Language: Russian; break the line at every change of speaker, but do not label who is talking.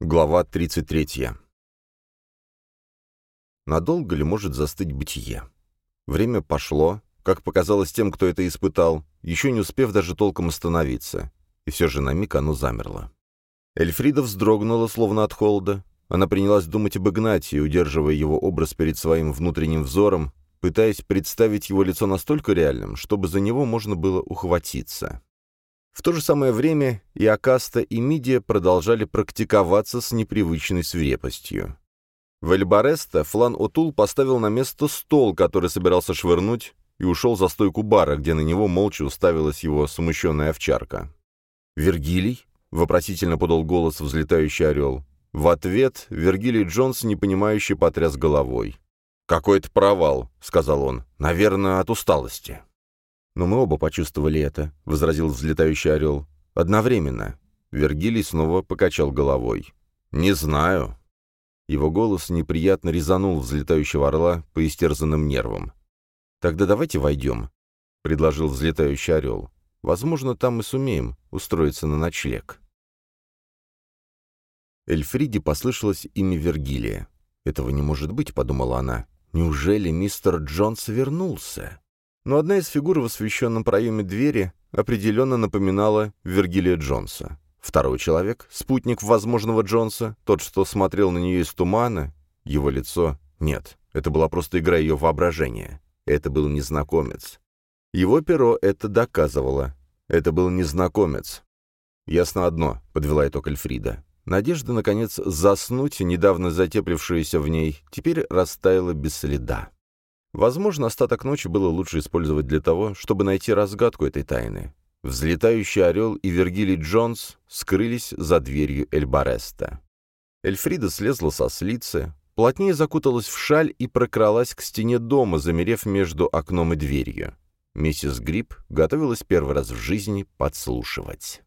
Глава 33. Надолго ли может застыть бытие? Время пошло, как показалось тем, кто это испытал, еще не успев даже толком остановиться, и все же на миг оно замерло. Эльфрида вздрогнула, словно от холода. Она принялась думать об Игнатии, удерживая его образ перед своим внутренним взором, пытаясь представить его лицо настолько реальным, чтобы за него можно было ухватиться. В то же самое время и Акаста, и Мидия продолжали практиковаться с непривычной свирепостью. В Эльбареста Флан Отул поставил на место стол, который собирался швырнуть, и ушел за стойку бара, где на него молча уставилась его смущенная овчарка. «Вергилий?» — вопросительно подал голос взлетающий орел. В ответ Вергилий Джонс, непонимающе, потряс головой. «Какой-то провал», — сказал он. «Наверное, от усталости». «Но мы оба почувствовали это», — возразил взлетающий орел. «Одновременно». Вергилий снова покачал головой. «Не знаю». Его голос неприятно резанул взлетающего орла по истерзанным нервам. «Тогда давайте войдем», — предложил взлетающий орел. «Возможно, там мы сумеем устроиться на ночлег». Эльфриде послышалось имя Вергилия. «Этого не может быть», — подумала она. «Неужели мистер Джонс вернулся?» Но одна из фигур в освещенном проеме двери определенно напоминала Вергилия Джонса. Второй человек, спутник возможного Джонса, тот, что смотрел на нее из тумана, его лицо — нет, это была просто игра ее воображения. Это был незнакомец. Его перо это доказывало. Это был незнакомец. «Ясно одно», — подвела итог Эльфрида. Надежда, наконец, заснуть, недавно затеплившаяся в ней, теперь растаяла без следа. Возможно, остаток ночи было лучше использовать для того, чтобы найти разгадку этой тайны. Взлетающий орел и Вергилий Джонс скрылись за дверью Эльбареста. Эльфрида слезла со слицы, плотнее закуталась в шаль и прокралась к стене дома, замерев между окном и дверью. Миссис Гриб готовилась первый раз в жизни подслушивать.